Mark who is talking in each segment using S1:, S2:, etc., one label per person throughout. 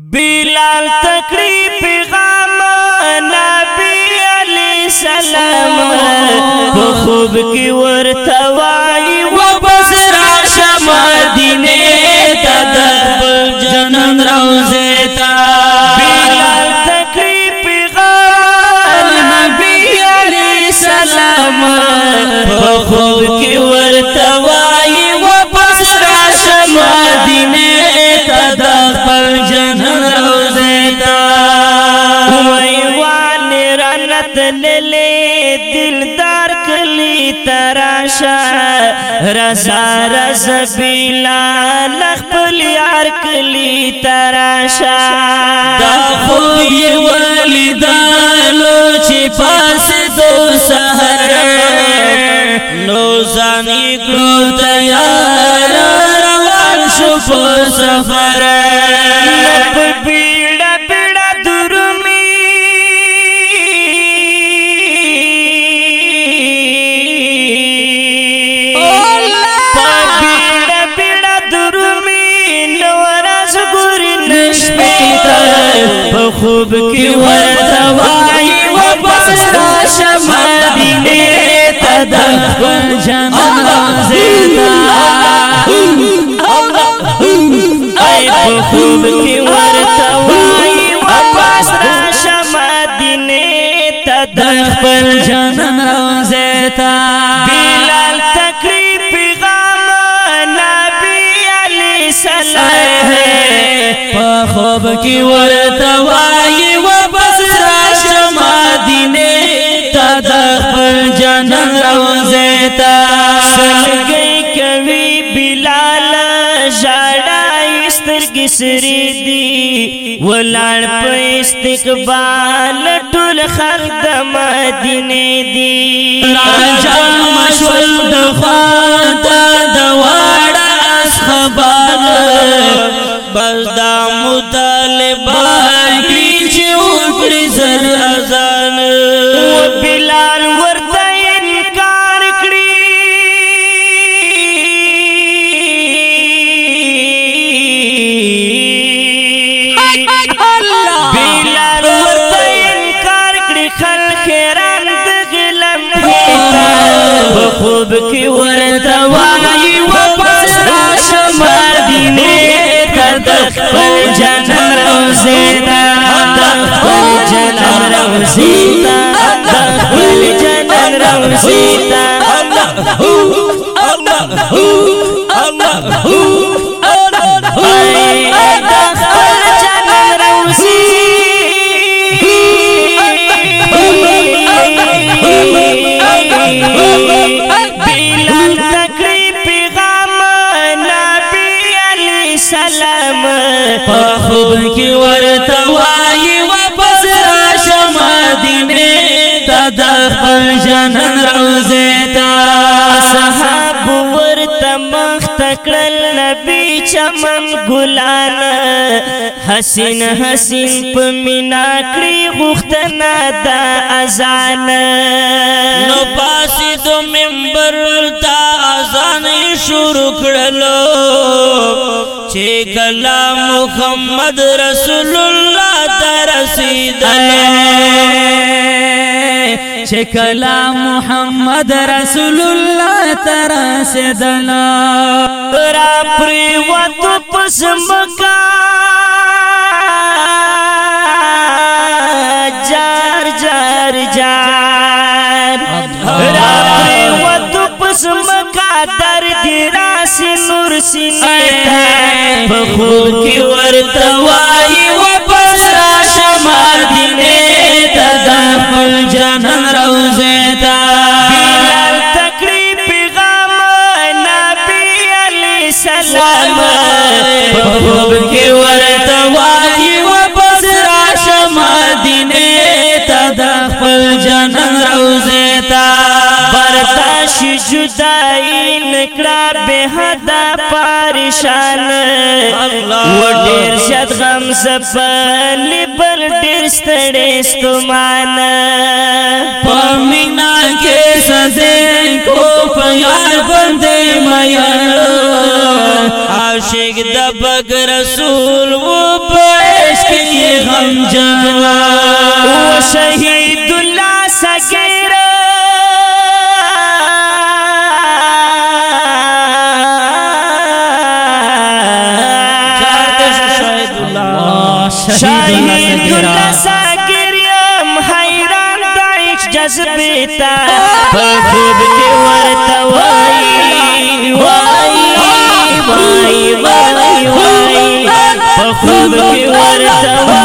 S1: بلال تکری پیغام نبی علی سلام په خوب کې ورته تراشا رسا رس بیلا لخپل یار کلی تراشا دا خوب یې ولیدالو چې پاس دو سحر نو ځان یې کړو تیار روان شو په سفر په خوب کې ورته وای و پس را شمه دینه تد خپل جنم زیدا ای په خوب کې ورته وای و پس را شمه دینه تد خپل جنم زیدا پبکی ورته وایي و بس راشه مدینه ته د خپل جنت روزه ته سرګي کوي بلال ژړای سترګې سری دي ولاړ په استقبال ټول خلق د مدینه دي راځه مشول د خواته د واړه اصحاب بس دا باکری چې وکړي زر اذان و بلال ورته انکار کړی بلال ورته انکار کړی خلک رنگ د غلم په خوب کې ورته وایي واپس راشه مدینه ته خپل جنت Allah, who, Allah, who, Allah, who, Allah, who, په خوب کې ورته وایي واپس راشه مدینه ته د خپل جنن روزه ته صحاب ورته مخ تکړل نبی چمن ګلان حسین حسین په مینا غختنا د اذان نو پاسې دو منبر ورته شروع رکڑل چھ کلا محمد رسول اللہ ترس کلا محمد رسول اللہ ترس را پورا پری وت پسم سینتا په خور کې ورته وای و پس را شمار دینه ته د خپل جنن روزه تا سلام په خوب کې ور رش جدائی نکڑا بے حدا پارشان و ډیر زیات غم زپل پر ډیر ستړې ستمان پمینا کې سزې کو پیار بندې میا عاشق د بغ رسول و پېش کې غم جانا شاهد لساکر یم حیران دایش جذبتا په خوب کې ورته وای وای وای وای وای په خوب کې ورته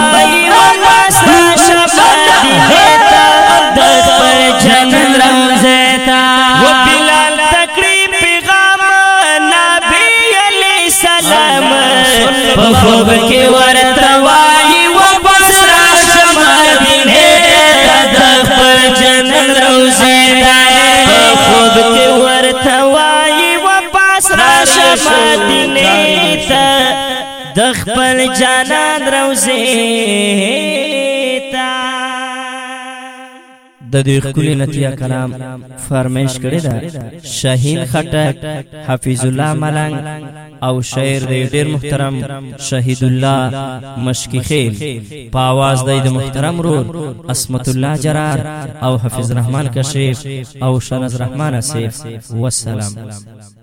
S1: خوب کې ورته وایي واپس راشه مدینه ته د خپل جانان روزه د دې خولي نتیا کلام فرمایش کړی دا شاهین خټک حفیظ الله ملنګ او شاعر دی ډیر محترم شهید الله مشکی خیل په आवाज د محترم رو اسمت الله جرار او حفیظ رحمان کشیف او شنز رحمان اسیف والسلام